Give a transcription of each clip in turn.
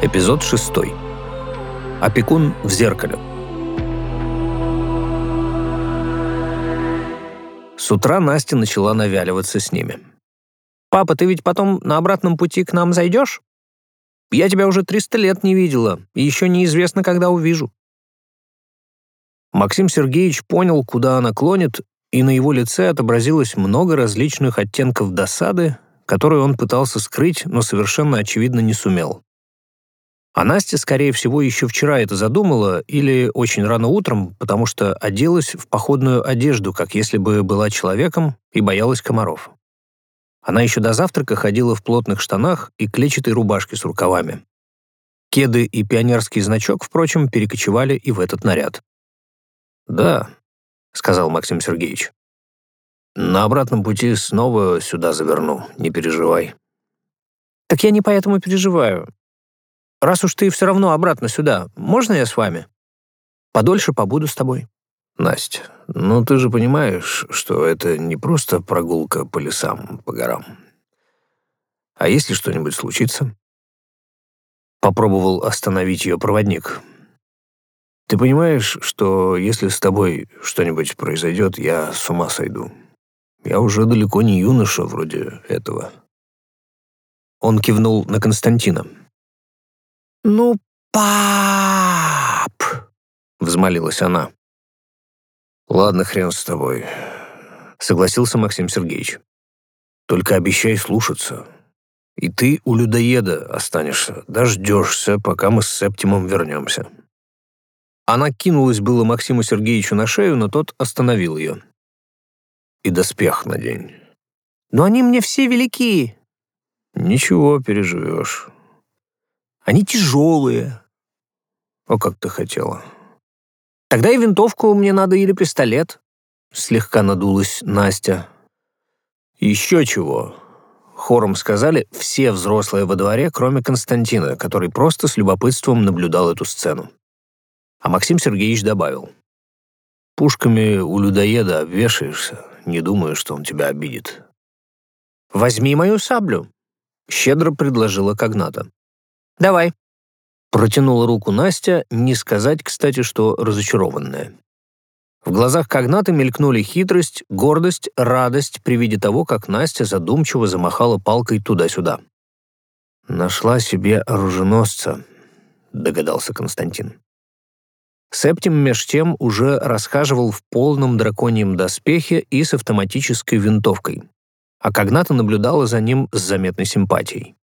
Эпизод 6. Опекун в зеркале. С утра Настя начала навяливаться с ними. «Папа, ты ведь потом на обратном пути к нам зайдешь? Я тебя уже 300 лет не видела, и еще неизвестно, когда увижу». Максим Сергеевич понял, куда она клонит, и на его лице отобразилось много различных оттенков досады, которые он пытался скрыть, но совершенно очевидно не сумел. А Настя, скорее всего, еще вчера это задумала или очень рано утром, потому что оделась в походную одежду, как если бы была человеком и боялась комаров. Она еще до завтрака ходила в плотных штанах и клетчатой рубашке с рукавами. Кеды и пионерский значок, впрочем, перекочевали и в этот наряд. «Да», — сказал Максим Сергеевич. «На обратном пути снова сюда заверну, не переживай». «Так я не поэтому переживаю. Раз уж ты все равно обратно сюда, можно я с вами? Подольше побуду с тобой». «Настя, ну ты же понимаешь, что это не просто прогулка по лесам, по горам. А если что-нибудь случится?» Попробовал остановить ее проводник. «Ты понимаешь, что если с тобой что-нибудь произойдет, я с ума сойду. Я уже далеко не юноша вроде этого». Он кивнул на Константина. «Ну, пап!» — взмолилась она. «Ладно, хрен с тобой», — согласился Максим Сергеевич. «Только обещай слушаться. И ты у людоеда останешься, дождешься, пока мы с Септимом вернемся». Она кинулась было Максиму Сергеевичу на шею, но тот остановил ее. «И доспех надень». «Но они мне все велики». «Ничего, переживешь. Они тяжелые. О, как ты хотела. Тогда и винтовку мне надо или пистолет. Слегка надулась Настя. Еще чего. Хором сказали все взрослые во дворе, кроме Константина, который просто с любопытством наблюдал эту сцену. А Максим Сергеевич добавил. «Пушками у людоеда обвешаешься, не думаю, что он тебя обидит». «Возьми мою саблю», — щедро предложила Когната. Давай». Протянула руку Настя, не сказать, кстати, что разочарованная. В глазах Когната мелькнули хитрость, гордость, радость при виде того, как Настя задумчиво замахала палкой туда-сюда. «Нашла себе оруженосца», — догадался Константин. Септим меж тем уже расхаживал в полном драконьем доспехе и с автоматической винтовкой, а Когната наблюдала за ним с заметной симпатией.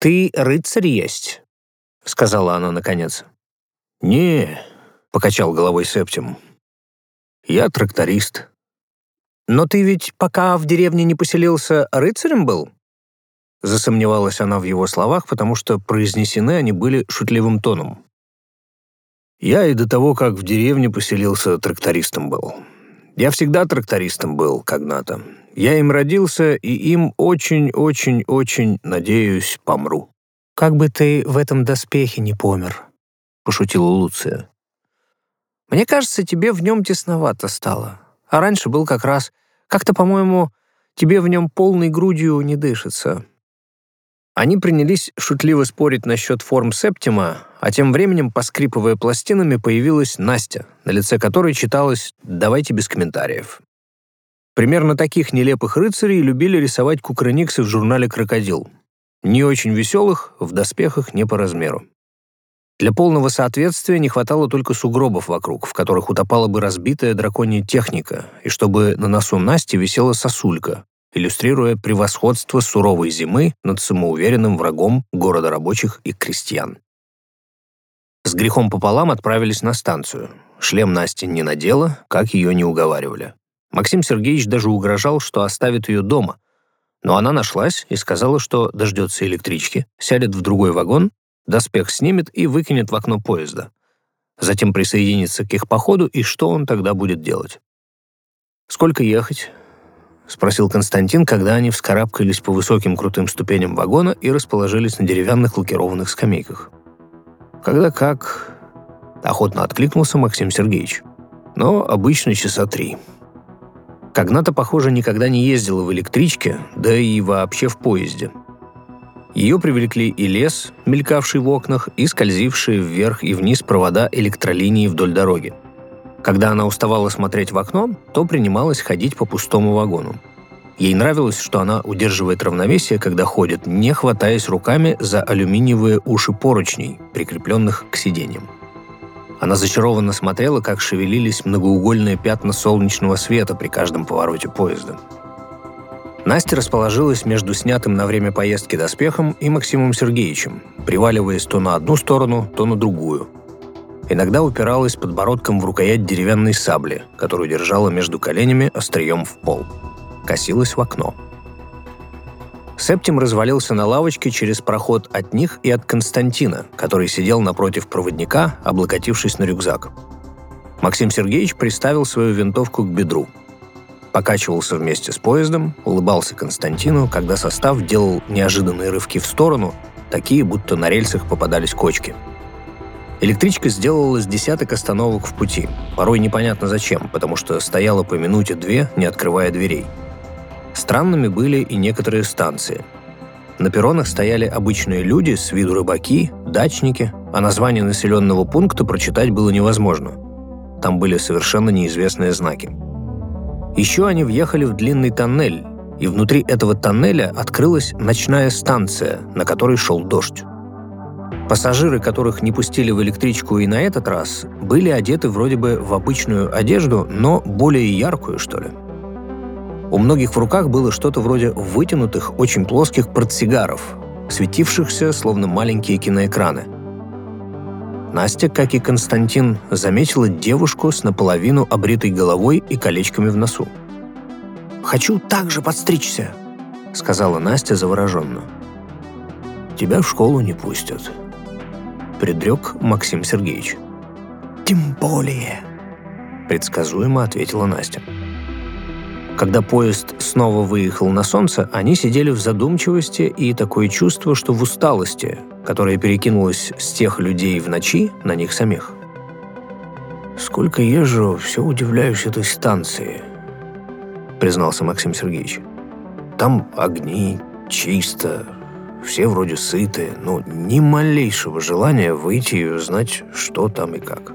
«Ты рыцарь есть», — сказала она наконец. «Не», — покачал головой Септим. «Я тракторист». «Но ты ведь пока в деревне не поселился, рыцарем был?» Засомневалась она в его словах, потому что произнесены они были шутливым тоном. «Я и до того, как в деревне поселился, трактористом был. Я всегда трактористом был, когда-то. Я им родился, и им очень-очень-очень, надеюсь, помру». «Как бы ты в этом доспехе не помер», — пошутила Луция. «Мне кажется, тебе в нем тесновато стало. А раньше был как раз... Как-то, по-моему, тебе в нем полной грудью не дышится». Они принялись шутливо спорить насчет форм Септима, а тем временем, поскрипывая пластинами, появилась Настя, на лице которой читалось «давайте без комментариев». Примерно таких нелепых рыцарей любили рисовать кукрыниксы в журнале «Крокодил». Не очень веселых, в доспехах не по размеру. Для полного соответствия не хватало только сугробов вокруг, в которых утопала бы разбитая драконья техника, и чтобы на носу Насти висела сосулька, иллюстрируя превосходство суровой зимы над самоуверенным врагом города рабочих и крестьян. С грехом пополам отправились на станцию. Шлем Насти не надела, как ее не уговаривали. Максим Сергеевич даже угрожал, что оставит ее дома. Но она нашлась и сказала, что дождется электрички, сядет в другой вагон, доспех снимет и выкинет в окно поезда. Затем присоединится к их походу, и что он тогда будет делать? «Сколько ехать?» — спросил Константин, когда они вскарабкались по высоким крутым ступеням вагона и расположились на деревянных лакированных скамейках. «Когда как?» — охотно откликнулся Максим Сергеевич. «Но обычно часа три». Когната, похоже, никогда не ездила в электричке, да и вообще в поезде. Ее привлекли и лес, мелькавший в окнах, и скользившие вверх и вниз провода электролинии вдоль дороги. Когда она уставала смотреть в окно, то принималась ходить по пустому вагону. Ей нравилось, что она удерживает равновесие, когда ходит, не хватаясь руками за алюминиевые уши поручней, прикрепленных к сиденьям. Она зачарованно смотрела, как шевелились многоугольные пятна солнечного света при каждом повороте поезда. Настя расположилась между снятым на время поездки доспехом и Максимом Сергеевичем, приваливаясь то на одну сторону, то на другую. Иногда упиралась подбородком в рукоять деревянной сабли, которую держала между коленями острием в пол. Косилась в окно. Септим развалился на лавочке через проход от них и от Константина, который сидел напротив проводника, облокотившись на рюкзак. Максим Сергеевич приставил свою винтовку к бедру – покачивался вместе с поездом, улыбался Константину, когда состав делал неожиданные рывки в сторону, такие, будто на рельсах попадались кочки. Электричка сделала с десяток остановок в пути, порой непонятно зачем, потому что стояла по минуте-две, не открывая дверей. Странными были и некоторые станции. На перронах стояли обычные люди, с виду рыбаки, дачники, а название населенного пункта прочитать было невозможно. Там были совершенно неизвестные знаки – еще они въехали в длинный тоннель, и внутри этого тоннеля открылась ночная станция, на которой шел дождь. Пассажиры, которых не пустили в электричку и на этот раз, были одеты вроде бы в обычную одежду, но более яркую, что ли. У многих в руках было что-то вроде вытянутых, очень плоских портсигаров, светившихся, словно маленькие киноэкраны – Настя, как и Константин, заметила девушку с наполовину обритой головой и колечками в носу. «Хочу так же подстричься», — сказала Настя завороженно. «Тебя в школу не пустят», — предрек Максим Сергеевич. «Тем более», — предсказуемо ответила Настя. Когда поезд снова выехал на солнце, они сидели в задумчивости и такое чувство, что в усталости, которая перекинулась с тех людей в ночи на них самих. «Сколько езжу, все удивляюсь этой станции», — признался Максим Сергеевич. «Там огни, чисто, все вроде сыты, но ни малейшего желания выйти и узнать, что там и как.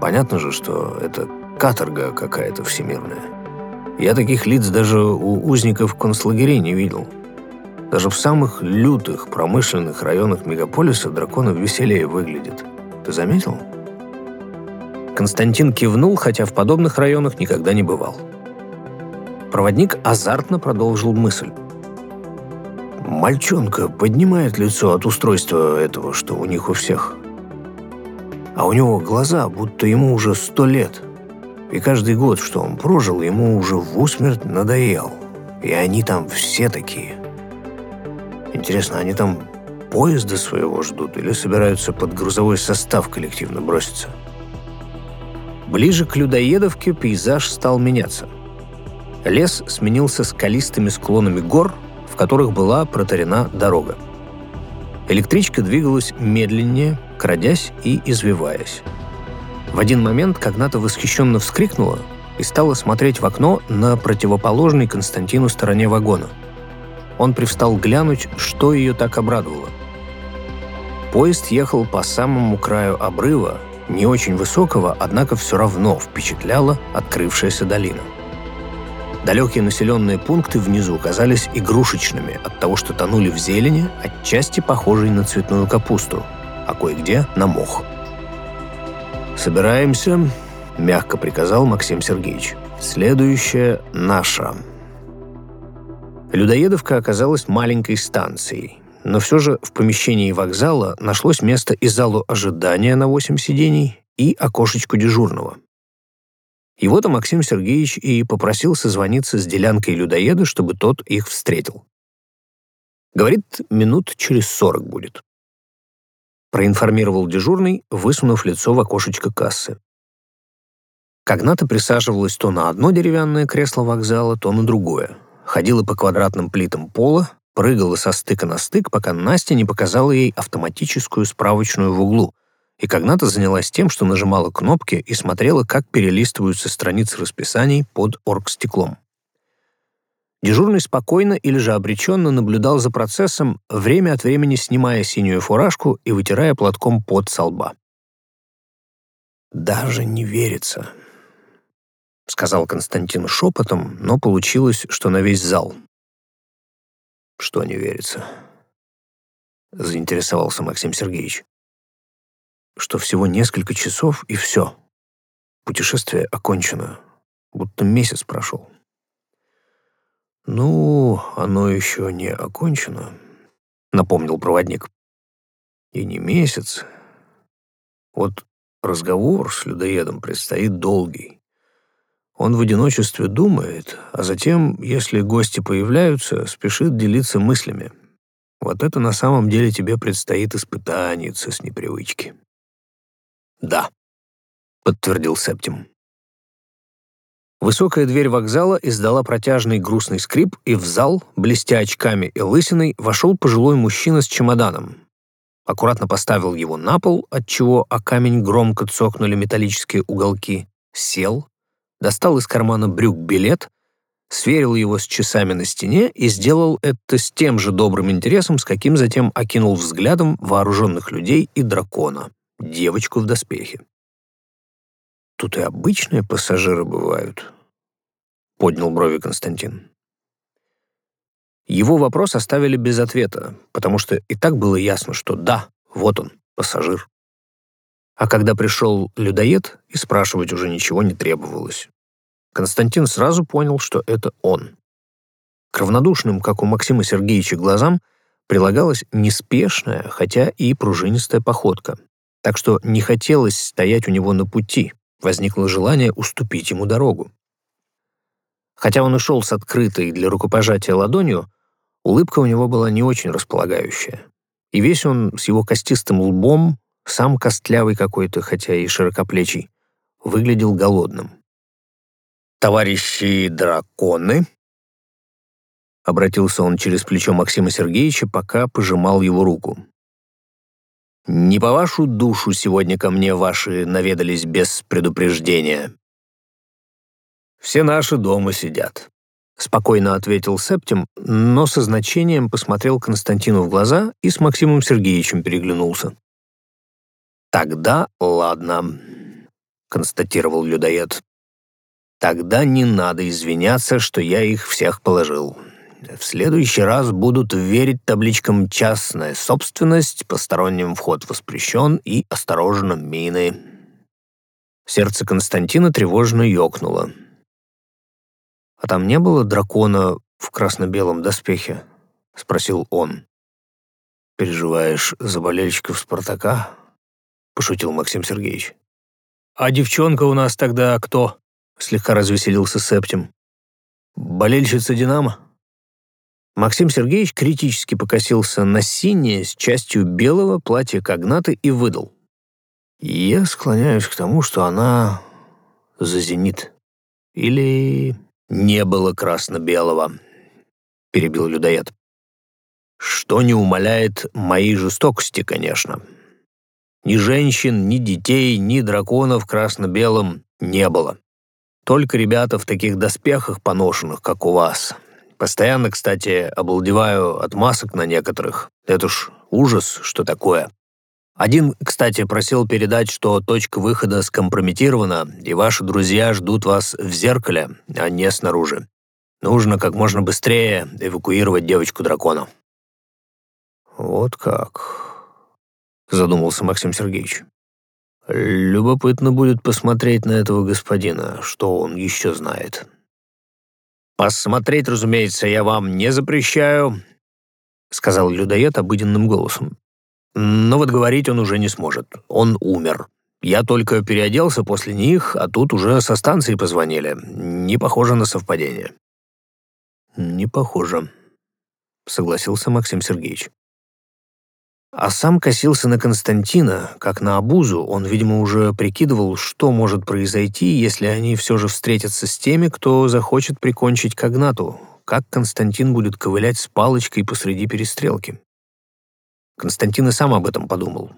Понятно же, что это каторга какая-то всемирная. Я таких лиц даже у узников концлагерей не видел». Даже в самых лютых промышленных районах мегаполиса драконов веселее выглядит. Ты заметил? Константин кивнул, хотя в подобных районах никогда не бывал. Проводник азартно продолжил мысль. Мальчонка поднимает лицо от устройства этого, что у них у всех. А у него глаза, будто ему уже сто лет. И каждый год, что он прожил, ему уже в усмерть надоел. И они там все такие. Интересно, они там поезда своего ждут или собираются под грузовой состав коллективно броситься? Ближе к Людоедовке пейзаж стал меняться. Лес сменился скалистыми склонами гор, в которых была протарена дорога. Электричка двигалась медленнее, крадясь и извиваясь. В один момент Когната восхищенно вскрикнула и стала смотреть в окно на противоположной Константину стороне вагона – он привстал глянуть, что ее так обрадовало. Поезд ехал по самому краю обрыва, не очень высокого, однако все равно впечатляла открывшаяся долина. Далекие населенные пункты внизу казались игрушечными от того, что тонули в зелени, отчасти похожей на цветную капусту, а кое-где на мох. «Собираемся», — мягко приказал Максим Сергеевич. «Следующая наша». Людоедовка оказалась маленькой станцией, но все же в помещении вокзала нашлось место и залу ожидания на 8 сидений, и окошечку дежурного. Вот Максим Сергеевич и попросил созвониться с делянкой людоеда, чтобы тот их встретил. Говорит, минут через сорок будет. Проинформировал дежурный, высунув лицо в окошечко кассы. Когната присаживалась то на одно деревянное кресло вокзала, то на другое, ходила по квадратным плитам пола, прыгала со стыка на стык, пока Настя не показала ей автоматическую справочную в углу, и Когната занялась тем, что нажимала кнопки и смотрела, как перелистываются страницы расписаний под оргстеклом. Дежурный спокойно или же обреченно наблюдал за процессом, время от времени снимая синюю фуражку и вытирая платком пот со лба. «Даже не верится», — сказал Константин шепотом, но получилось, что на весь зал. «Что не верится?» — заинтересовался Максим Сергеевич. «Что всего несколько часов и все. Путешествие окончено, будто месяц прошел». «Ну, оно еще не окончено», — напомнил проводник. «И не месяц. Вот разговор с людоедом предстоит долгий. Он в одиночестве думает, а затем, если гости появляются, спешит делиться мыслями. Вот это на самом деле тебе предстоит испытание с непривычки». «Да», — подтвердил Септим. Высокая дверь вокзала издала протяжный грустный скрип, и в зал, блестя очками и лысиной, вошел пожилой мужчина с чемоданом. Аккуратно поставил его на пол, отчего о камень громко цокнули металлические уголки, сел, достал из кармана брюк билет, сверил его с часами на стене и сделал это с тем же добрым интересом, с каким затем окинул взглядом вооруженных людей и дракона, девочку в доспехе. Тут и обычные пассажиры бывают, поднял брови Константин. Его вопрос оставили без ответа, потому что и так было ясно, что да, вот он, пассажир. А когда пришел людоед, и спрашивать уже ничего не требовалось. Константин сразу понял, что это он. К равнодушным, как у Максима Сергеевича, глазам прилагалась неспешная, хотя и пружинистая походка, так что не хотелось стоять у него на пути, возникло желание уступить ему дорогу. Хотя он и шел с открытой для рукопожатия ладонью, улыбка у него была не очень располагающая. И весь он с его костистым лбом, сам костлявый какой-то, хотя и широкоплечий, выглядел голодным. «Товарищи драконы!» Обратился он через плечо Максима Сергеевича, пока пожимал его руку. Не по вашу душу сегодня ко мне ваши наведались без предупреждения. Все наши дома сидят. Спокойно ответил Септим, но со значением посмотрел Константину в глаза и с Максимом Сергеевичем переглянулся. «Тогда ладно», — констатировал людоед. «Тогда не надо извиняться, что я их всех положил. В следующий раз будут верить табличкам «Частная собственность», «Посторонним вход воспрещен» и «Осторожно, мины». Сердце Константина тревожно ёкнуло. «А там не было дракона в красно-белом доспехе?» — спросил он. «Переживаешь за болельщиков «Спартака»?» — пошутил Максим Сергеевич. «А девчонка у нас тогда кто?» — слегка развеселился Септим. «Болельщица «Динамо»?» Максим Сергеевич критически покосился на синее с частью белого платье Когнаты и выдал. «Я склоняюсь к тому, что она за «Зенит». Или не было красно-белого», — перебил людоед. «Что не умаляет моей жестокости, конечно. Ни женщин, ни детей, ни драконов красно-белым не было. Только ребята в таких доспехах поношенных, как у вас». Постоянно, кстати, обалдеваю от масок на некоторых. Это ж ужас, что такое. Один, кстати, просил передать, что точка выхода скомпрометирована, и ваши друзья ждут вас в зеркале, а не снаружи. Нужно как можно быстрее эвакуировать девочку-дракона». «Вот как», — задумался Максим Сергеевич. «Любопытно будет посмотреть на этого господина, что он еще знает». «Посмотреть, разумеется, я вам не запрещаю», — сказал людоед обыденным голосом. «Но вот говорить он уже не сможет. Он умер. Я только переоделся после них, а тут уже со станции позвонили. Не похоже на совпадение». «Не похоже», — согласился Максим Сергеевич. А сам косился на Константина, как на обузу. Он, видимо, уже прикидывал, что может произойти, если они все же встретятся с теми, кто захочет прикончить Когнату. Как Константин будет ковылять с палочкой посреди перестрелки. Константин и сам об этом подумал.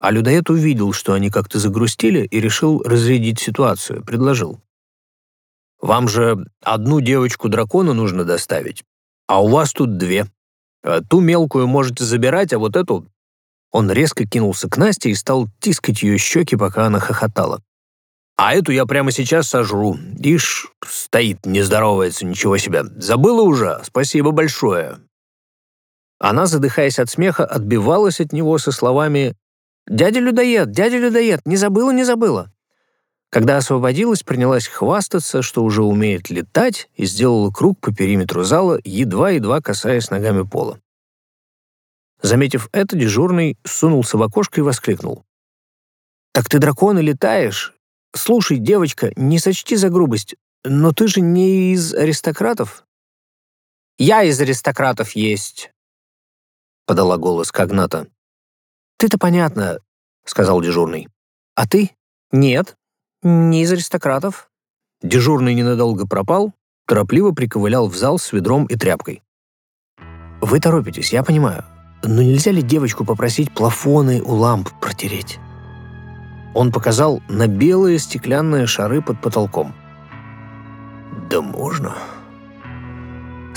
А людоед увидел, что они как-то загрустили, и решил разрядить ситуацию, предложил. Вам же одну девочку-дракона нужно доставить, а у вас тут две. А ту мелкую можете забирать, а вот эту...» Он резко кинулся к Насте и стал тискать ее щеки, пока она хохотала. «А эту я прямо сейчас сожру. Ишь, стоит, не здоровается, ничего себе. Забыла уже? Спасибо большое». Она, задыхаясь от смеха, отбивалась от него со словами «Дядя Людоед, дядя Людоед, не забыла, не забыла». Когда освободилась, принялась хвастаться, что уже умеет летать, и сделала круг по периметру зала, едва-едва касаясь ногами пола. Заметив это, дежурный сунулся в окошко и воскликнул. «Так ты дракон и летаешь? Слушай, девочка, не сочти за грубость, но ты же не из аристократов?» «Я из аристократов есть», — подала голос Когната. «Ты-то понятно», — сказал дежурный. «А ты? Нет, не из аристократов». Дежурный ненадолго пропал, торопливо приковылял в зал с ведром и тряпкой. «Вы торопитесь, я понимаю. Но нельзя ли девочку попросить плафоны у ламп протереть?» Он показал на белые стеклянные шары под потолком. «Да можно»,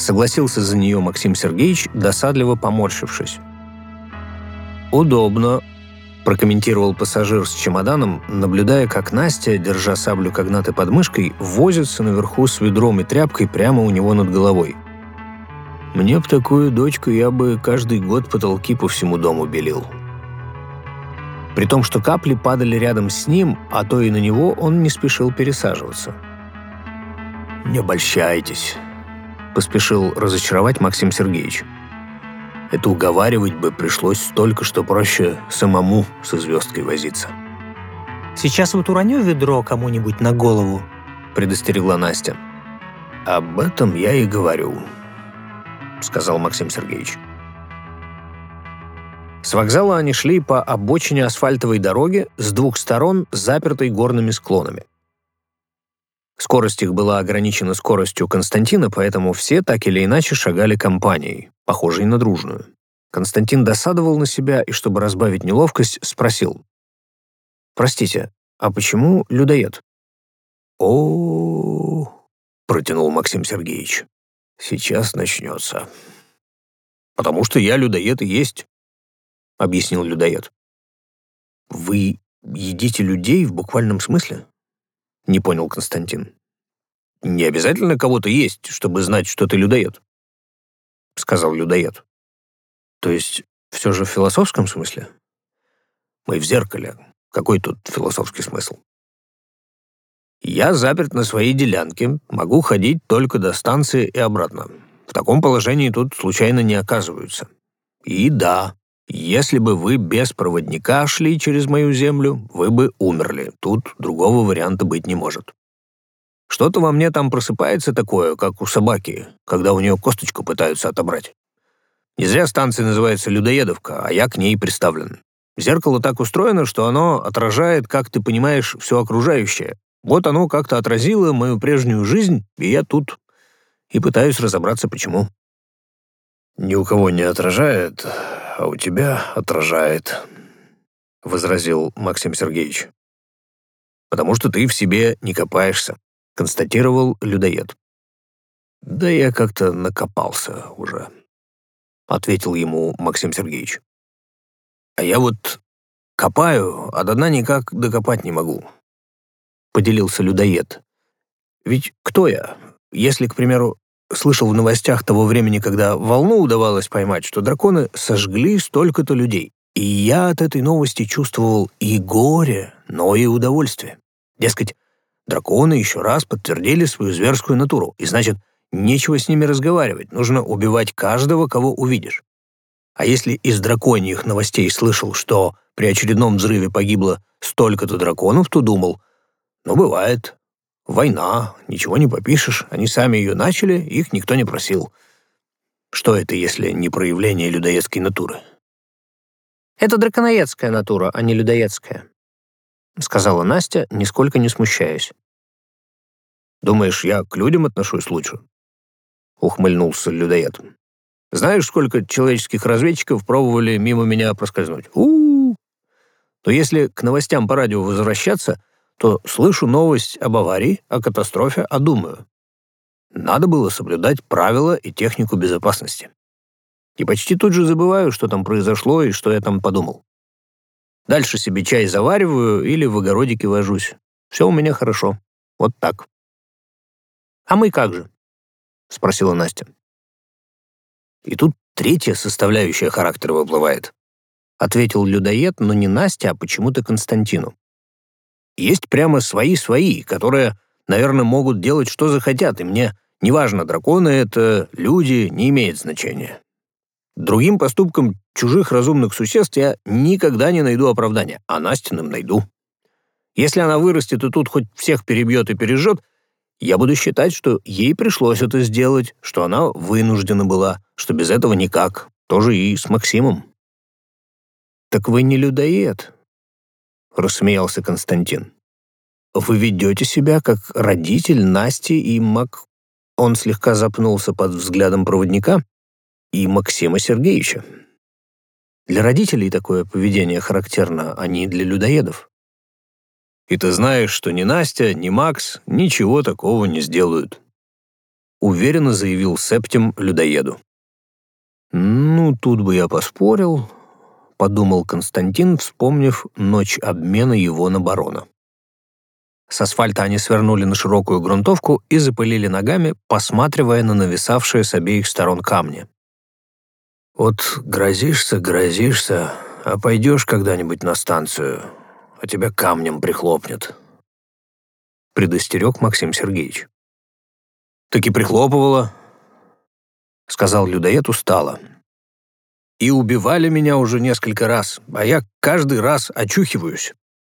согласился за нее Максим Сергеевич, досадливо поморщившись. «Удобно», — прокомментировал пассажир с чемоданом, наблюдая, как Настя, держа саблю когнатой под мышкой, возится наверху с ведром и тряпкой прямо у него над головой. «Мне б такую дочку я бы каждый год потолки по всему дому белил». При том, что капли падали рядом с ним, а то и на него, он не спешил пересаживаться. «Не обольщайтесь», — поспешил разочаровать Максим Сергеевич. Это уговаривать бы пришлось столько, что проще самому со звездкой возиться. «Сейчас вот уроню ведро кому-нибудь на голову», — предостерегла Настя. «Об этом я и говорю», — сказал Максим Сергеевич. С вокзала они шли по обочине асфальтовой дороги с двух сторон, запертой горными склонами. Скорость их была ограничена скоростью Константина, поэтому все так или иначе шагали компанией, похожей на дружную. Константин досадовал на себя и, чтобы разбавить неловкость, спросил. «Простите, а почему людоед?» «О, протянул Максим Сергеевич. «Сейчас начнется». «Потому что я людоед и есть», — объяснил людоед. «Вы едите людей в буквальном смысле?» — не понял Константин. «Не обязательно кого-то есть, чтобы знать, что ты людоед», — сказал людоед. «То есть все же в философском смысле?» «Мы в зеркале. Какой тут философский смысл?» «Я заперт на своей делянке, могу ходить только до станции и обратно. В таком положении тут случайно не оказываются. И да, если бы вы без проводника шли через мою землю, вы бы умерли. Тут другого варианта быть не может. Что-то во мне там просыпается такое, как у собаки, когда у нее косточку пытаются отобрать. Не зря станция называется «Людоедовка», а я к ней приставлен. Зеркало так устроено, что оно отражает, как ты понимаешь, все окружающее. Вот оно как-то отразило мою прежнюю жизнь, и я тут. И пытаюсь разобраться, почему. «Ни у кого не отражает, а у тебя отражает», — возразил Максим Сергеевич. «Потому что ты в себе не копаешься», — констатировал людоед. «Да я как-то накопался уже», — ответил ему Максим Сергеевич. «А я вот копаю, а до дна никак докопать не могу», — поделился людоед. «Ведь кто я? Если, к примеру, слышал в новостях того времени, когда волну удавалось поймать, что драконы сожгли столько-то людей. И я от этой новости чувствовал и горе, но и удовольствие. Дескать, драконы еще раз подтвердили свою зверскую натуру, и значит, нечего с ними разговаривать, нужно убивать каждого, кого увидишь. А если из драконьих новостей слышал, что при очередном взрыве погибло столько-то драконов, то думал, ну, бывает, Война, ничего не попишешь, они сами ее начали, их никто не просил. Что это, если не проявление людоедской натуры? «Это драконоедская натура, а не людоедская», — сказала Настя, нисколько не смущаясь. «Думаешь, я к людям отношусь лучше?» — ухмыльнулся людоед. «Знаешь, сколько человеческих разведчиков пробовали мимо меня проскользнуть? у, -у, -у. Но если к новостям по радио возвращаться, то слышу новость об аварии, о катастрофе, а думаю, надо было соблюдать правила и технику безопасности. И почти тут же забываю, что там произошло и что я там подумал. Дальше себе чай завариваю или в огородике вожусь. Все у меня хорошо. Вот так. «А мы как же?» — спросила Настя. И тут третья составляющая характера выплывает. Ответил людоед, но не Настя, а почему-то Константину. Есть прямо свои-свои, которые, наверное, могут делать, что захотят, и мне неважно, драконы это, люди, не имеет значения. Другим поступкам чужих разумных существ я никогда не найду оправдания, а Настиным найду. Если она вырастет и тут хоть всех перебьет и пережжет, я буду считать, что ей пришлось это сделать, что она вынуждена была, что без этого никак. Тоже и с Максимом. «Так вы не людоед», — рассмеялся Константин. «Вы ведете себя как родитель Насти и Мак...» Он слегка запнулся под взглядом проводника и Максима Сергеевича. Для родителей такое поведение характерно, а не для людоедов. И ты знаешь, что ни Настя, ни Макс ничего такого не сделают. Уверенно заявил Септим людоеду. «Ну, тут бы я поспорил», — подумал Константин, вспомнив ночь обмена его на барона. С асфальта они свернули на широкую грунтовку и запылили ногами, посматривая на нависавшие с обеих сторон камни. «Вот грозишься, грозишься, а пойдешь когда-нибудь на станцию, а тебя камнем прихлопнет», — предостерег Максим Сергеевич. «Так и прихлопывало», — сказал людоед устало. «И убивали меня уже несколько раз, а я каждый раз очухиваюсь.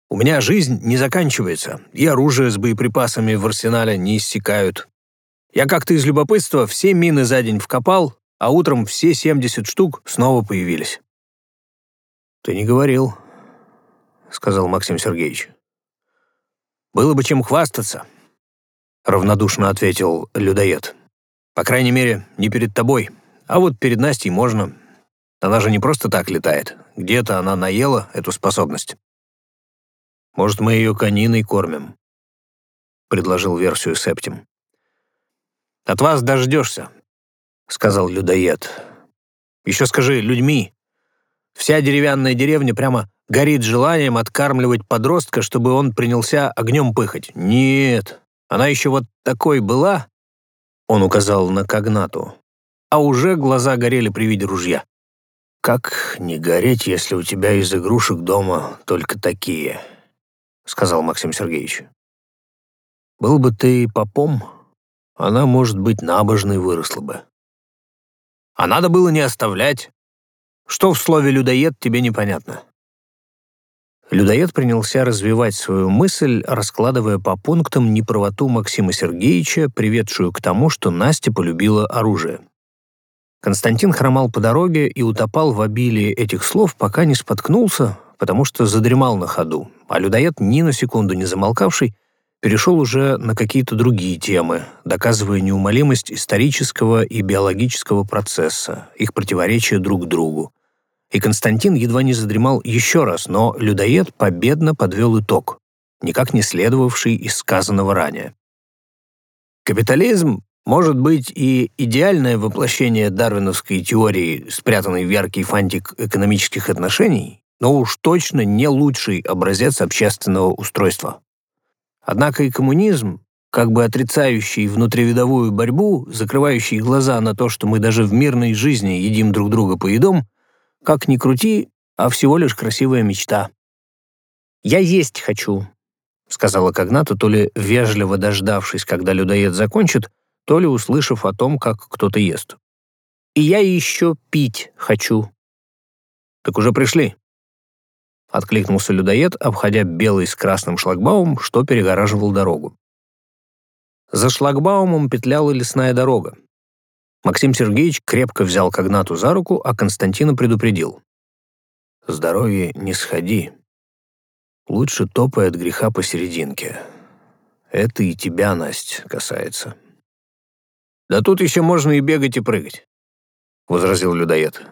У меня жизнь не заканчивается, и оружие с боеприпасами в арсенале не иссякают. Я как-то из любопытства все мины за день вкопал, а утром все 70 штук снова появились». «Ты не говорил», сказал Максим Сергеевич. «Было бы чем хвастаться», — равнодушно ответил людоед. «По крайней мере, не перед тобой, а вот перед Настей можно. Она же не просто так летает. Где-то она наела эту способность». «Может, мы ее кониной кормим?» — предложил версию Септим. «От вас дождешься», — сказал людоед. «Еще скажи, людьми. Вся деревянная деревня прямо горит желанием откармливать подростка, чтобы он принялся огнем пыхать. Нет, она еще вот такой была, он указал на Когнату, а уже глаза горели при виде ружья. «Как не гореть, если у тебя из игрушек дома только такие?» — сказал Максим Сергеевич. «Был бы ты попом, она, может быть, набожной выросла бы. А надо было не оставлять. Что в слове «людоед» тебе непонятно?» Людоед принялся развивать свою мысль, раскладывая по пунктам неправоту Максима Сергеевича, приведшую к тому, что Настя полюбила оружие. Константин хромал по дороге и утопал в обилии этих слов, пока не споткнулся, потому что задремал на ходу, а людоед, ни на секунду не замолкавший, перешел уже на какие-то другие темы, доказывая неумолимость исторического и биологического процесса, их противоречия друг другу и Константин едва не задремал еще раз, но людоед победно подвел итог, никак не следовавший из сказанного ранее. Капитализм может быть и идеальное воплощение дарвиновской теории, спрятанной в яркий фантик экономических отношений, но уж точно не лучший образец общественного устройства. Однако и коммунизм, как бы отрицающий внутривидовую борьбу, закрывающий глаза на то, что мы даже в мирной жизни едим друг друга по едом, как ни крути, а всего лишь красивая мечта. «Я есть хочу», — сказала Когната, то ли вежливо дождавшись, когда людоед закончит, то ли услышав о том, как кто-то ест. «И я еще пить хочу». «Так уже пришли», — откликнулся людоед, обходя белый с красным шлагбаум, что перегораживал дорогу. За шлагбаумом петляла лесная дорога. Максим Сергеевич крепко взял Когнату за руку, а Константина предупредил. «Здоровье не сходи. Лучше топай от греха посерединке. Это и тебя, Насть, касается». «Да тут еще можно и бегать, и прыгать», — возразил людоед.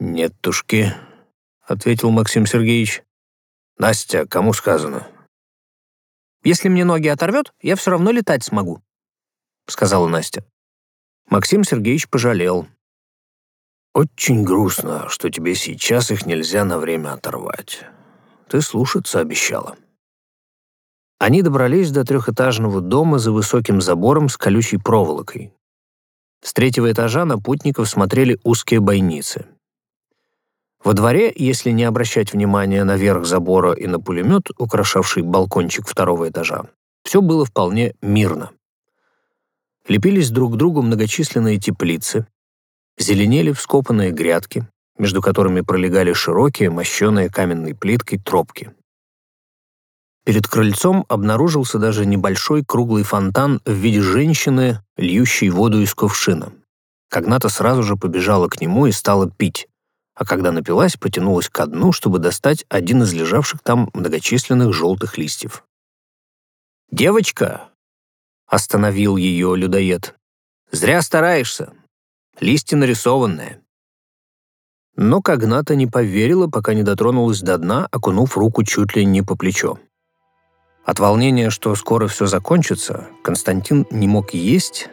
«Нет, тушки», — ответил Максим Сергеевич. «Настя, кому сказано?» Если мне ноги оторвет, я все равно летать смогу», — сказала Настя. Максим Сергеевич пожалел. «Очень грустно, что тебе сейчас их нельзя на время оторвать. Ты слушаться обещала». Они добрались до трехэтажного дома за высоким забором с колючей проволокой. С третьего этажа на путников смотрели узкие бойницы. Во дворе, если не обращать внимания на верх забора и на пулемет, украшавший балкончик второго этажа, все было вполне мирно. Лепились друг к другу многочисленные теплицы, зеленели вскопанные грядки, между которыми пролегали широкие, мощеные каменной плиткой тропки. Перед крыльцом обнаружился даже небольшой круглый фонтан в виде женщины, льющей воду из кувшина. Когната сразу же побежала к нему и стала пить, а когда напилась, потянулась ко дну, чтобы достать один из лежавших там многочисленных желтых листьев. «Девочка!» — остановил ее людоед. «Зря стараешься. Листья нарисованные». Но Когната не поверила, пока не дотронулась до дна, окунув руку чуть ли не по плечо. От волнения, что скоро все закончится, Константин не мог есть,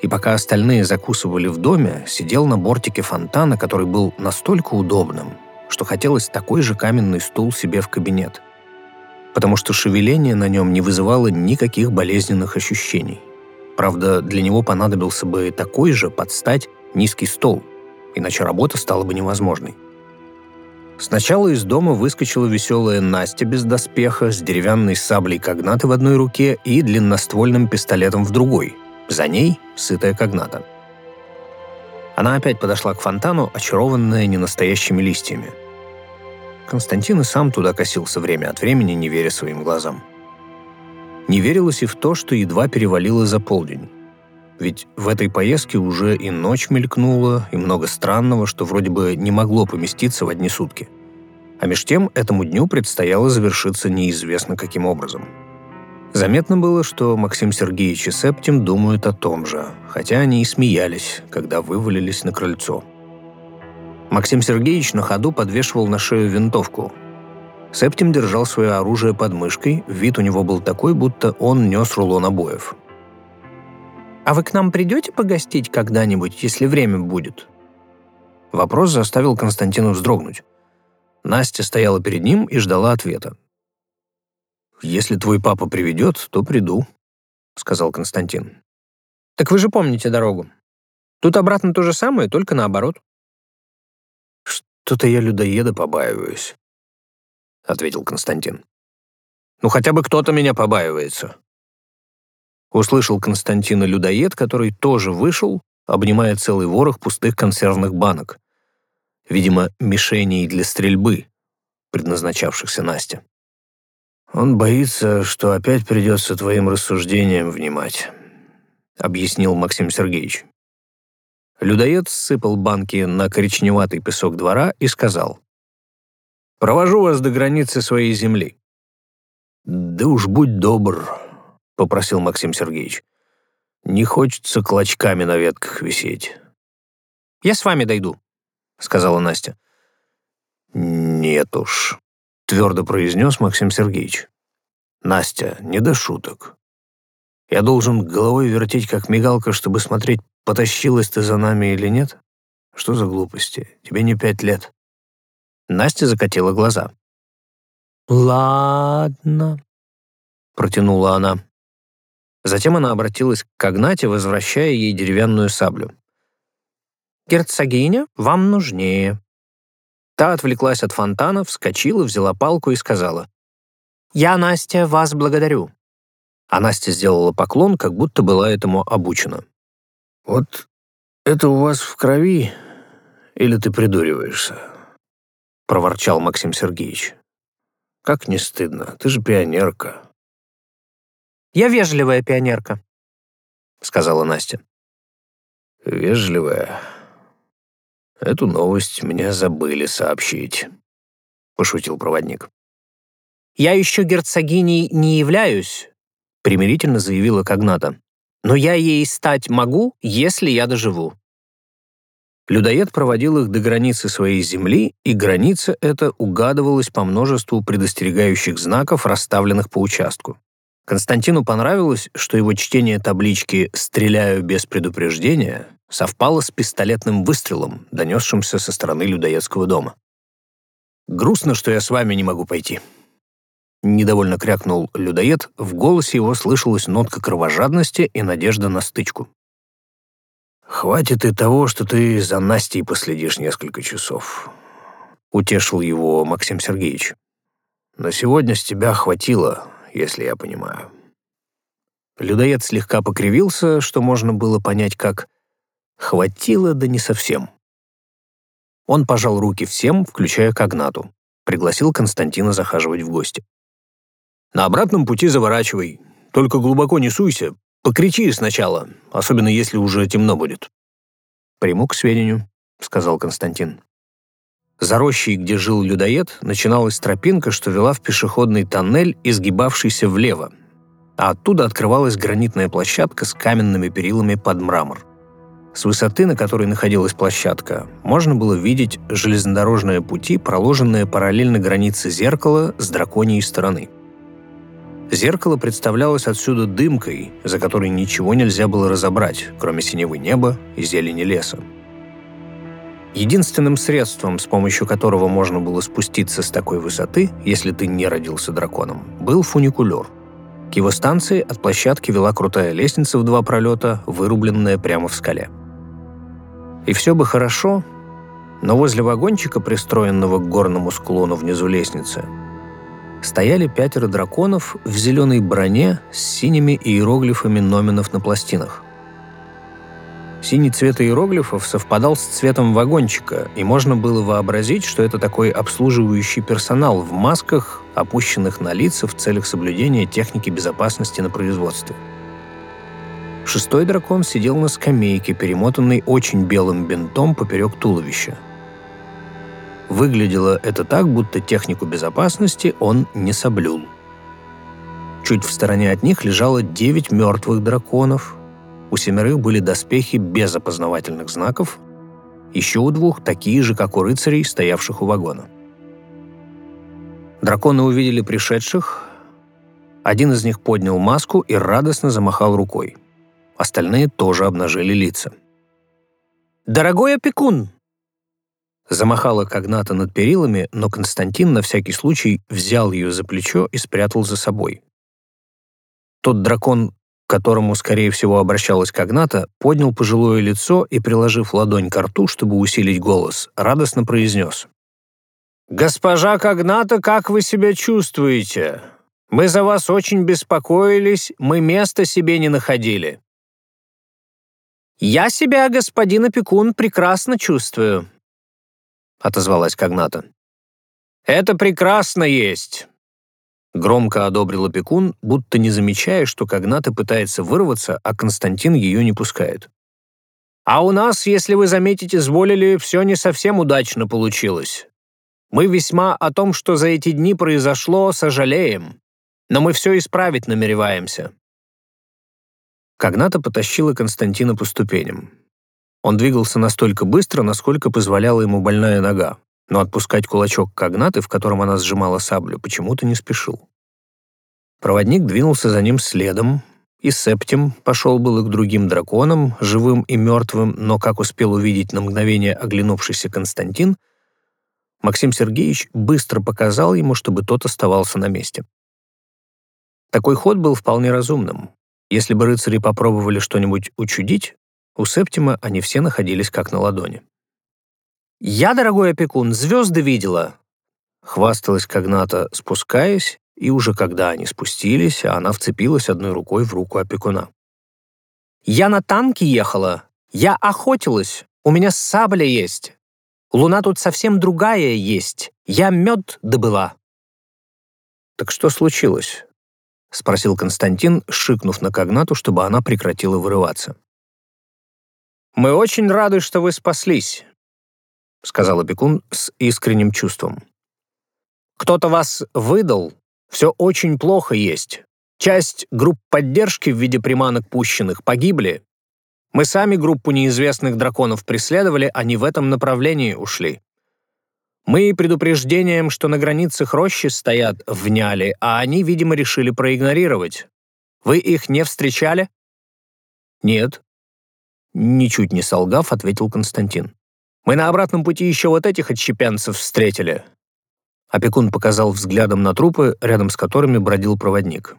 и пока остальные закусывали в доме, сидел на бортике фонтана, который был настолько удобным, что хотелось такой же каменный стул себе в кабинет. Потому что шевеление на нем не вызывало никаких болезненных ощущений. Правда, для него понадобился бы такой же подстать низкий стол, иначе работа стала бы невозможной. Сначала из дома выскочила веселая Настя без доспеха с деревянной саблей когната в одной руке и длинноствольным пистолетом в другой. За ней сытая когната. Она опять подошла к фонтану, очарованная ненастоящими листьями. Константин и сам туда косился время от времени, не веря своим глазам. Не верилось и в то, что едва перевалило за полдень. Ведь в этой поездке уже и ночь мелькнула, и много странного, что вроде бы не могло поместиться в одни сутки. А меж тем этому дню предстояло завершиться неизвестно каким образом. Заметно было, что Максим Сергеевич и Септим думают о том же, хотя они и смеялись, когда вывалились на крыльцо. Максим Сергеевич на ходу подвешивал на шею винтовку. Септим держал свое оружие под мышкой, вид у него был такой, будто он нес рулон обоев – «А вы к нам придете погостить когда-нибудь, если время будет?» Вопрос заставил Константина вздрогнуть. Настя стояла перед ним и ждала ответа. «Если твой папа приведет, то приду», — сказал Константин. «Так вы же помните дорогу. Тут обратно то же самое, только наоборот». «Что-то я людоеда побаиваюсь», — ответил Константин. «Ну, хотя бы кто-то меня побаивается», Услышал Константина людоед, который тоже вышел, обнимая целый ворох пустых консервных банок. Видимо, мишеней для стрельбы, предназначавшихся Насте. «Он боится, что опять придется твоим рассуждениям внимать», — объяснил Максим Сергеевич. Людоед сыпал банки на коричневатый песок двора и сказал. «Провожу вас до границы своей земли». «Да уж будь добр, — попросил Максим Сергеевич. «Не хочется клочками на ветках висеть». «Я с вами дойду», — сказала Настя. «Нет уж», — твердо произнес Максим Сергеевич. «Настя, не до шуток. Я должен головой вертеть, как мигалка, чтобы смотреть, потащилась ты за нами или нет? Что за глупости? Тебе не пять лет». Настя закатила глаза. «Ладно», — протянула она. Затем она обратилась к Агнате, возвращая ей деревянную саблю. «Герцогиня, вам нужнее». Та отвлеклась от фонтана, вскочила, взяла палку и сказала. «Я, Настя, вас благодарю». А Настя сделала поклон, как будто была этому обучена. «Вот это у вас в крови или ты придуриваешься?» — проворчал Максим Сергеевич. «Как не стыдно, ты же пионерка». Я вежливая пионерка», — сказала Настя. «Вежливая? Эту новость мне забыли сообщить», — пошутил проводник. «Я еще герцогиней не являюсь», — примирительно заявила Когната. «Но я ей стать могу, если я доживу». Людоед проводил их до границы своей земли, и граница эта угадывалась по множеству предостерегающих знаков, расставленных по участку. Константину понравилось, что его чтение таблички «Стреляю без предупреждения» совпало с пистолетным выстрелом, донесшимся со стороны людоедского дома. «Грустно, что я с вами не могу пойти». Недовольно крякнул людоед, в голосе его слышалась нотка кровожадности и надежда на стычку. «Хватит и того, что ты за Настей последишь несколько часов», — утешил его Максим Сергеевич. «Но сегодня с тебя хватило, если я понимаю». Людоед слегка покривился, что можно было понять как «хватило, да не совсем». Он пожал руки всем, включая Когнату, пригласил Константина захаживать в гости. «На обратном пути заворачивай, только глубоко не суйся, покричи сначала, особенно если уже темно будет». «Приму к сведению», — сказал Константин. За рощей, где жил людоед, начиналась тропинка, что вела в пешеходный тоннель, изгибавшийся влево, а оттуда открывалась гранитная площадка с каменными перилами под мрамор. С высоты, на которой находилась площадка, можно было видеть железнодорожные пути, проложенные параллельно границе зеркала с драконьей стороны. Зеркало представлялось отсюда дымкой, за которой ничего нельзя было разобрать, кроме синевы неба и зелени леса. Единственным средством, с помощью которого можно было спуститься с такой высоты, если ты не родился драконом, был фуникулер. К его станции от площадки вела крутая лестница в два пролета, вырубленная прямо в скале. И все бы хорошо, но возле вагончика, пристроенного к горному склону внизу лестницы, стояли пятеро драконов в зеленой броне с синими иероглифами номинов на пластинах. Синий цвет иероглифов совпадал с цветом вагончика, и можно было вообразить, что это такой обслуживающий персонал в масках, опущенных на лица в целях соблюдения техники безопасности на производстве. Шестой дракон сидел на скамейке, перемотанной очень белым бинтом поперек туловища. Выглядело это так, будто технику безопасности он не соблюл. Чуть в стороне от них лежало девять мертвых драконов. У семерых были доспехи без опознавательных знаков, еще у двух такие же, как у рыцарей, стоявших у вагона. Драконы увидели пришедших. Один из них поднял маску и радостно замахал рукой. Остальные тоже обнажили лица. «Дорогой опекун!» Замахала Когната над перилами, но Константин на всякий случай взял ее за плечо и спрятал за собой. Тот дракон, к которому, скорее всего, обращалась Когната, поднял пожилое лицо и, приложив ладонь к рту, чтобы усилить голос, радостно произнес. «Госпожа Когната, как вы себя чувствуете? Мы за вас очень беспокоились, мы места себе не находили». «Я себя, господин опекун, прекрасно чувствую», — отозвалась Когната. «Это прекрасно есть!» Громко одобрил опекун, будто не замечая, что Когната пытается вырваться, а Константин ее не пускает. «А у нас, если вы заметите, изволили, все не совсем удачно получилось. Мы весьма о том, что за эти дни произошло, сожалеем, но мы все исправить намереваемся. Когната потащила Константина по ступеням. Он двигался настолько быстро, насколько позволяла ему больная нога, но отпускать кулачок Когнаты, в котором она сжимала саблю, почему-то не спешил. Проводник двинулся за ним следом, и Септим пошел было к другим драконам, живым и мертвым, но, как успел увидеть на мгновение оглянувшийся Константин, Максим Сергеевич быстро показал ему, чтобы тот оставался на месте. Такой ход был вполне разумным. Если бы рыцари попробовали что-нибудь учудить, у Септима они все находились как на ладони. «Я, дорогой опекун, звезды видела!» Хвасталась Когната, спускаясь, и уже когда они спустились, она вцепилась одной рукой в руку опекуна. «Я на танке ехала! Я охотилась! У меня сабля есть! Луна тут совсем другая есть! Я мед добыла!» «Так что случилось?» — спросил Константин, шикнув на Когнату, чтобы она прекратила вырываться. «Мы очень рады, что вы спаслись», — сказал опекун с искренним чувством. «Кто-то вас выдал, все очень плохо есть. Часть групп поддержки в виде приманок пущенных погибли. Мы сами группу неизвестных драконов преследовали, они в этом направлении ушли. Мы предупреждением, что на границах рощи стоят, вняли, а они, видимо, решили проигнорировать. Вы их не встречали?» «Нет». Ничуть не солгав, ответил Константин. «Мы на обратном пути еще вот этих отщепенцев встретили». Опекун показал взглядом на трупы, рядом с которыми бродил проводник.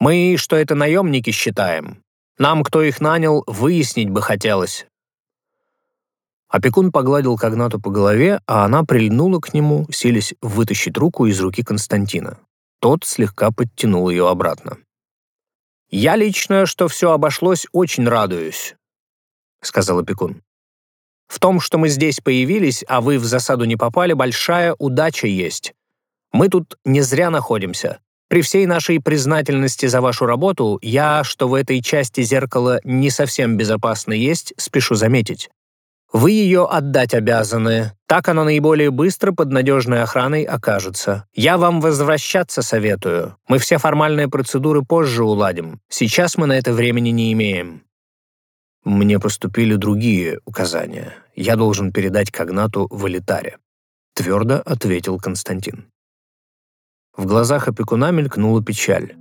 «Мы, что это наемники, считаем. Нам, кто их нанял, выяснить бы хотелось». Опекун погладил Когнату по голове, а она прильнула к нему, силясь вытащить руку из руки Константина. Тот слегка подтянул ее обратно. «Я лично, что все обошлось, очень радуюсь», — сказал опекун. «В том, что мы здесь появились, а вы в засаду не попали, большая удача есть. Мы тут не зря находимся. При всей нашей признательности за вашу работу, я, что в этой части зеркала не совсем безопасно есть, спешу заметить. Вы ее отдать обязаны. Так она наиболее быстро под надежной охраной окажется. Я вам возвращаться советую. Мы все формальные процедуры позже уладим. Сейчас мы на это времени не имеем». «Мне поступили другие указания. Я должен передать Когнату в элитаре», — твердо ответил Константин. В глазах опекуна мелькнула печаль.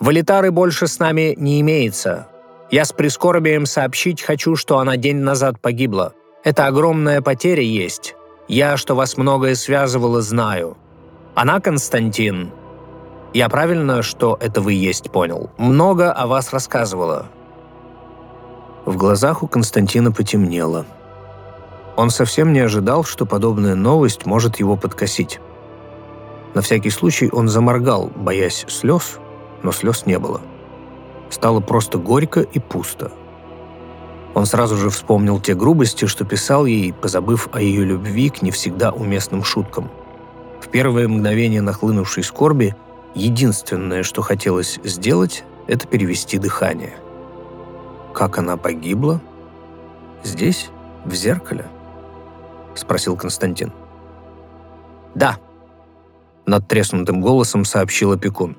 «Валитары больше с нами не имеется. Я с прискорбием сообщить хочу, что она день назад погибла. Это огромная потеря есть. Я, что вас многое связывало, знаю. Она Константин. Я правильно, что это вы есть, понял? Много о вас рассказывала». В глазах у Константина потемнело. Он совсем не ожидал, что подобная новость может его подкосить. На всякий случай он заморгал, боясь слез, но слез не было. Стало просто горько и пусто. Он сразу же вспомнил те грубости, что писал ей, позабыв о ее любви к не всегда уместным шуткам. В первое мгновение нахлынувшей скорби единственное, что хотелось сделать, это перевести дыхание. «Как она погибла? Здесь? В зеркале?» — спросил Константин. «Да», — над треснутым голосом сообщил опекун.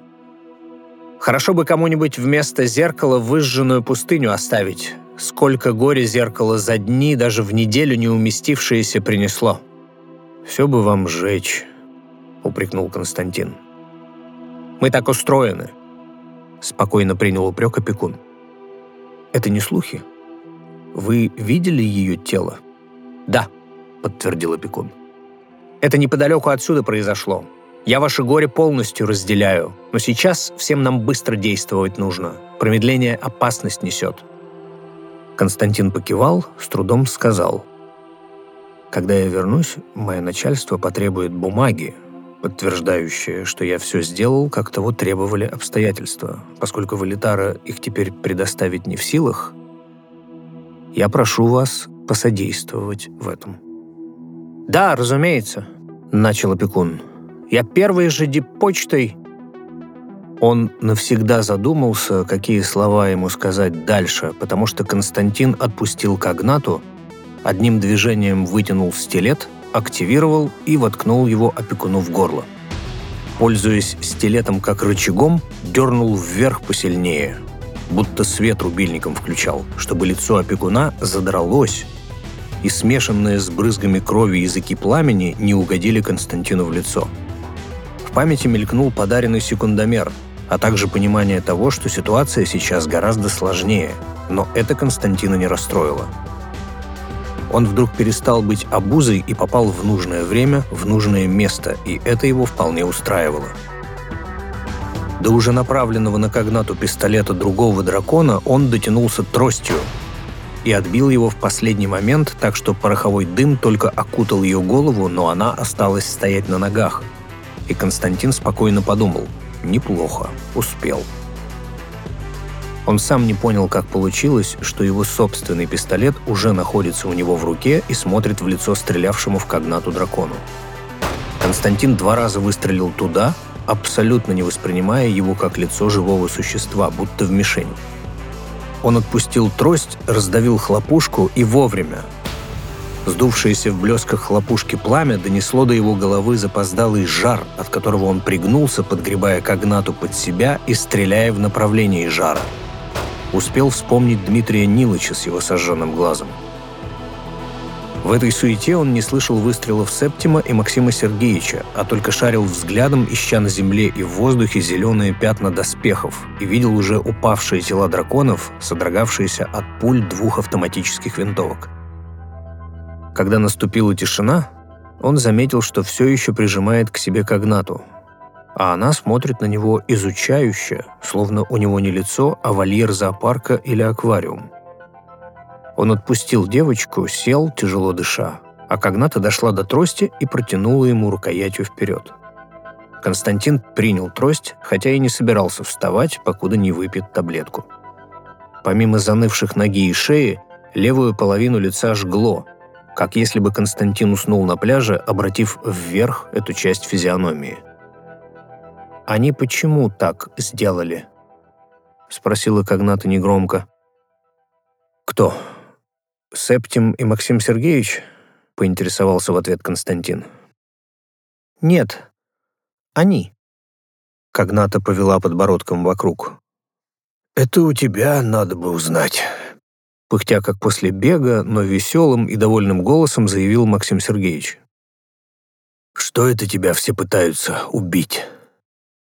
Хорошо бы кому-нибудь вместо зеркала выжженную пустыню оставить. Сколько горя зеркало за дни, даже в неделю не уместившееся, принесло. «Все бы вам сжечь», — упрекнул Константин. «Мы так устроены», — спокойно принял упрек опекун. «Это не слухи. Вы видели ее тело?» «Да», — подтвердил опекун. «Это неподалеку отсюда произошло. Я ваше горе полностью разделяю, но сейчас всем нам быстро действовать нужно. Промедление опасность несет». Константин покивал, с трудом сказал. «Когда я вернусь, мое начальство потребует бумаги, подтверждающие, что я все сделал, как того требовали обстоятельства. Поскольку Валитара их теперь предоставить не в силах, я прошу вас посодействовать в этом». «Да, разумеется», — начал опекун. Я первой же диппочтой...» Он навсегда задумался, какие слова ему сказать дальше, потому что Константин отпустил Когнату, одним движением вытянул стилет, активировал и воткнул его опекуну в горло. Пользуясь стилетом как рычагом, дернул вверх посильнее, будто свет рубильником включал, чтобы лицо опекуна задралось, и смешанные с брызгами крови языки пламени не угодили Константину в лицо – памяти мелькнул подаренный секундомер, а также понимание того, что ситуация сейчас гораздо сложнее, но это Константина не расстроило. Он вдруг перестал быть обузой и попал в нужное время, в нужное место, и это его вполне устраивало. До уже направленного на Когнату пистолета другого дракона он дотянулся тростью и отбил его в последний момент, так что пороховой дым только окутал ее голову, но она осталась стоять на ногах – и Константин спокойно подумал «неплохо, успел». Он сам не понял, как получилось, что его собственный пистолет уже находится у него в руке и смотрит в лицо стрелявшему в когнату дракону. Константин два раза выстрелил туда, абсолютно не воспринимая его как лицо живого существа, будто в мишень. Он отпустил трость, раздавил хлопушку и вовремя, Сдувшееся в блесках хлопушки пламя донесло до его головы запоздалый жар, от которого он пригнулся, подгребая когнату под себя и стреляя в направлении жара. Успел вспомнить Дмитрия Нилыча с его сожженным глазом. В этой суете он не слышал выстрелов Септима и Максима Сергеевича, а только шарил взглядом, ища на земле и в воздухе зеленые пятна доспехов, и видел уже упавшие тела драконов, содрогавшиеся от пуль двух автоматических винтовок. Когда наступила тишина, он заметил, что все еще прижимает к себе Когнату, а она смотрит на него изучающе, словно у него не лицо, а вольер зоопарка или аквариум. Он отпустил девочку, сел, тяжело дыша, а Когната дошла до трости и протянула ему рукоятью вперед. Константин принял трость, хотя и не собирался вставать, покуда не выпьет таблетку. Помимо занывших ноги и шеи, левую половину лица жгло, как если бы Константин уснул на пляже, обратив вверх эту часть физиономии. «Они почему так сделали?» — спросила Когната негромко. «Кто?» «Септим и Максим Сергеевич?» — поинтересовался в ответ Константин. «Нет, они». Когната повела подбородком вокруг. «Это у тебя надо бы узнать», пыхтя как после бега, но веселым и довольным голосом заявил Максим Сергеевич. «Что это тебя все пытаются убить?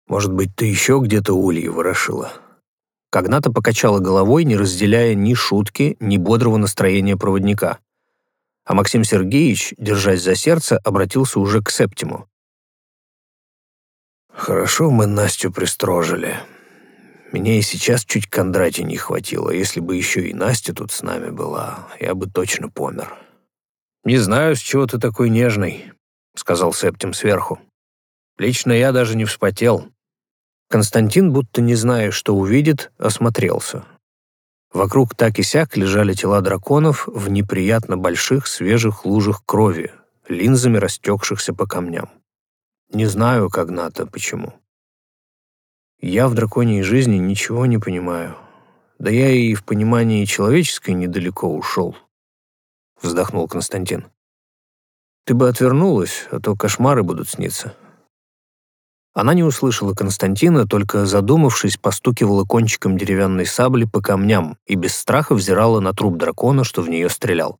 Может быть, ты еще где-то ульи ворошила?» Когната покачала головой, не разделяя ни шутки, ни бодрого настроения проводника. А Максим Сергеевич, держась за сердце, обратился уже к Септиму. «Хорошо мы Настю пристрожили. Меня и сейчас чуть Кондрати не хватило. Если бы еще и Настя тут с нами была, я бы точно помер». «Не знаю, с чего ты такой нежный», — сказал Септим сверху. «Лично я даже не вспотел. Константин, будто не зная, что увидит, осмотрелся. Вокруг так и сяк лежали тела драконов в неприятно больших свежих лужах крови, линзами растекшихся по камням. Не знаю, Когната, почему. Я в драконьей жизни ничего не понимаю. Да я и в понимании человеческой недалеко ушел. Вздохнул Константин. Ты бы отвернулась, а то кошмары будут сниться. Она не услышала Константина, только задумавшись, постукивала кончиком деревянной сабли по камням и без страха взирала на труп дракона, что в нее стрелял.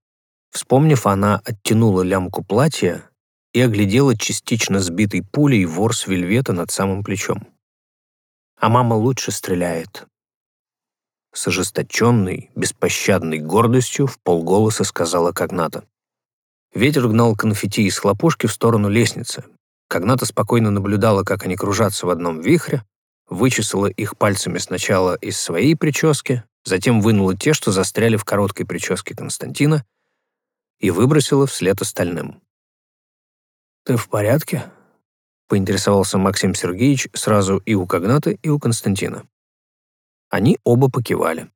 Вспомнив, она оттянула лямку платья и оглядела частично сбитый пулей ворс вельвета над самым плечом. «А мама лучше стреляет». С ожесточенной, беспощадной гордостью в полголоса сказала Когната. Ветер гнал конфетти из хлопушки в сторону лестницы, Когната спокойно наблюдала, как они кружатся в одном вихре, вычесала их пальцами сначала из своей прически, затем вынула те, что застряли в короткой прическе Константина, и выбросила вслед остальным. «Ты в порядке?» — поинтересовался Максим Сергеевич сразу и у Когната, и у Константина. Они оба покивали.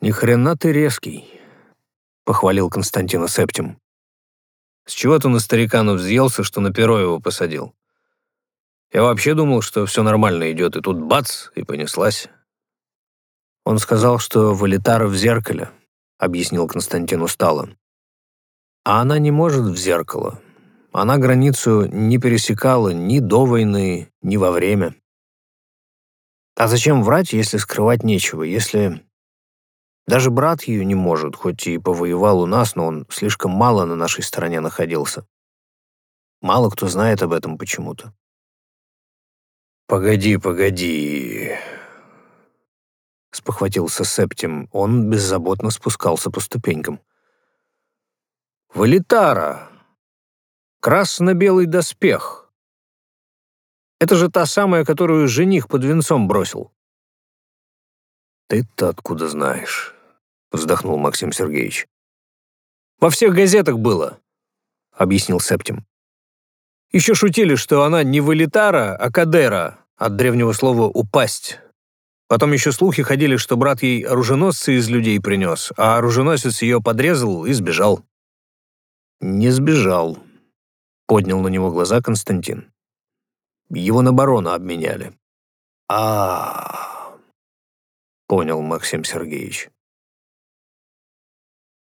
«Ни хрена ты резкий», — похвалил Константина Септим. С чего ты на старикану взъелся, что на перо его посадил? Я вообще думал, что все нормально идет, и тут бац, и понеслась. Он сказал, что Валитара в зеркале, объяснил Константин устало. А она не может в зеркало. Она границу не пересекала ни до войны, ни во время. А зачем врать, если скрывать нечего, если даже брат ее не может, хоть и повоевал у нас, но он слишком мало на нашей стороне находился. Мало кто знает об этом почему-то. «Погоди, погоди», — спохватился Септим. Он беззаботно спускался по ступенькам. «Валитара! Красно-белый доспех! Это же та самая, которую жених под венцом бросил». «Ты-то откуда знаешь?» — вздохнул Максим Сергеевич. «Во всех газетах было», — объяснил Септим. «Еще шутили, что она не Валитара, а Кадера, от древнего слова «упасть». Потом еще слухи ходили, что брат ей оруженосца из людей принес, а оруженосец ее подрезал и сбежал». «Не сбежал», — поднял на него глаза Константин. «Его на барона обменяли». «А-а-а», понял Максим Сергеевич.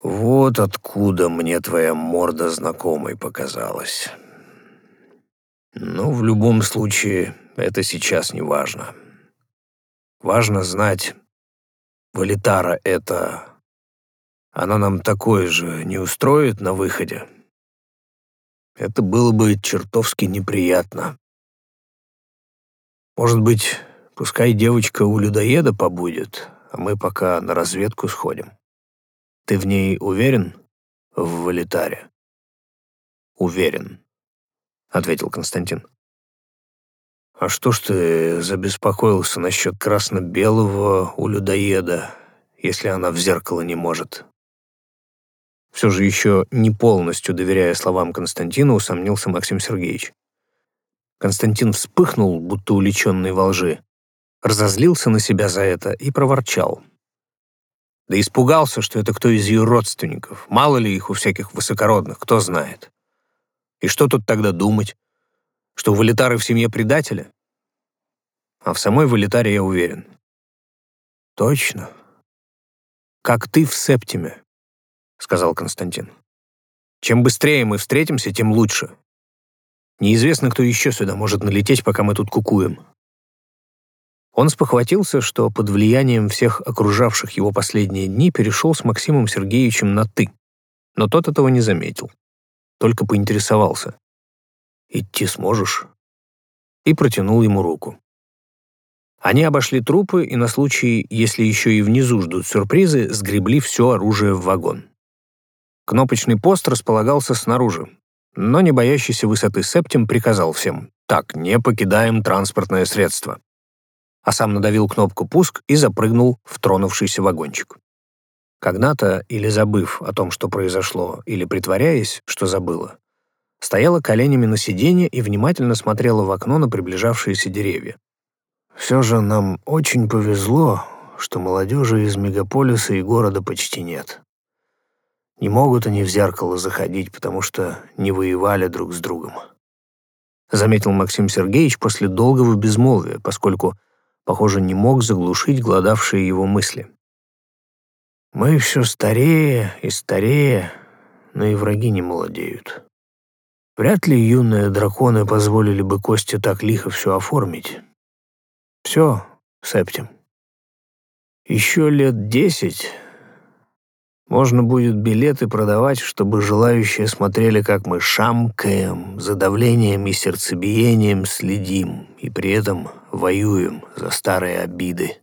Вот откуда мне твоя морда знакомой показалась. Ну, в любом случае, это сейчас не важно. Важно знать, Валитара — это она нам такое же не устроит на выходе, это было бы чертовски неприятно. Может быть, пускай девочка у людоеда побудет, а мы пока на разведку сходим. Ты в ней уверен? В валитаре? Уверен, — ответил Константин. А что ж ты забеспокоился насчет красно-белого у людоеда, если она в зеркало не может? Все же еще не полностью доверяя словам Константина, усомнился Максим Сергеевич. Константин вспыхнул, будто уличенный во лжи, разозлился на себя за это и проворчал. Да испугался, что это кто из ее родственников. Мало ли их у всяких высокородных, кто знает. И что тут тогда думать? Что Валитары в семье предатели? А в самой Валитаре я уверен. Точно. Как ты в Септиме. — сказал Константин. «Чем быстрее мы встретимся, тем лучше. Неизвестно, кто еще сюда может налететь, пока мы тут кукуем». Он спохватился, что под влиянием всех окружавших его последние дни перешел с Максимом Сергеевичем на «ты». Но тот этого не заметил. Только поинтересовался. «Идти сможешь?» И протянул ему руку. Они обошли трупы и на случай, если еще и внизу ждут сюрпризы, сгребли все оружие в вагон. Кнопочный пост располагался снаружи, но не боящийся высоты Септим приказал всем «Так, не покидаем транспортное средство». А сам надавил кнопку «Пуск» и запрыгнул в тронувшийся вагончик. Когда-то, или забыв о том, что произошло, или притворяясь, что забыла, стояла коленями на сиденье и внимательно смотрела в окно на приближавшиеся деревья. «Все же нам очень повезло, что молодежи из мегаполиса и города почти нет», не могут они в зеркало заходить, потому что не воевали друг с другом. Заметил Максим Сергеевич после долгого безмолвия, поскольку, похоже, не мог заглушить гладавшие его мысли. «Мы все старее и старее, но и враги не молодеют. Вряд ли юные драконы позволили бы Косте так лихо все оформить. Все, Септим. Еще лет десять можно будет билеты продавать, чтобы желающие смотрели, как мы шамкаем, за давлением и сердцебиением следим, и при этом воюем за старые обиды.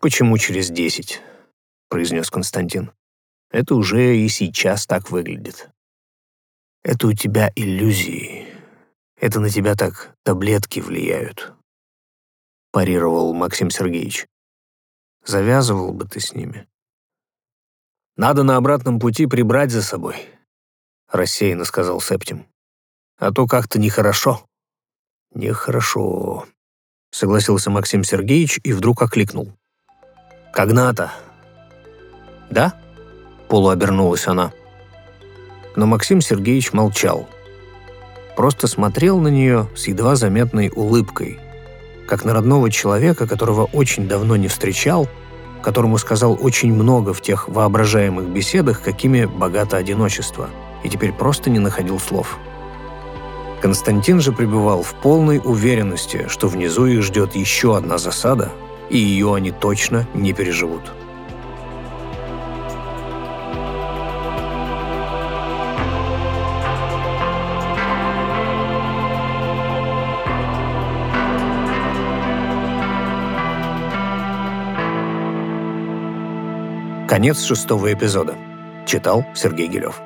«Почему через десять?» — произнес Константин. «Это уже и сейчас так выглядит. Это у тебя иллюзии. Это на тебя так таблетки влияют», — парировал Максим Сергеевич. «Завязывал бы ты с ними». Надо на обратном пути прибрать за собой», — рассеянно сказал Септим. «А то как-то нехорошо». «Нехорошо», — согласился Максим Сергеевич и вдруг окликнул. «Когната». «Да?» — полуобернулась она. Но Максим Сергеевич молчал. Просто смотрел на нее с едва заметной улыбкой, как на родного человека, которого очень давно не встречал, которому сказал очень много в тех воображаемых беседах, какими богато одиночество, и теперь просто не находил слов. Константин же пребывал в полной уверенности, что внизу их ждет еще одна засада, и ее они точно не переживут. Конец шестого эпизода. Читал Сергей Гелев.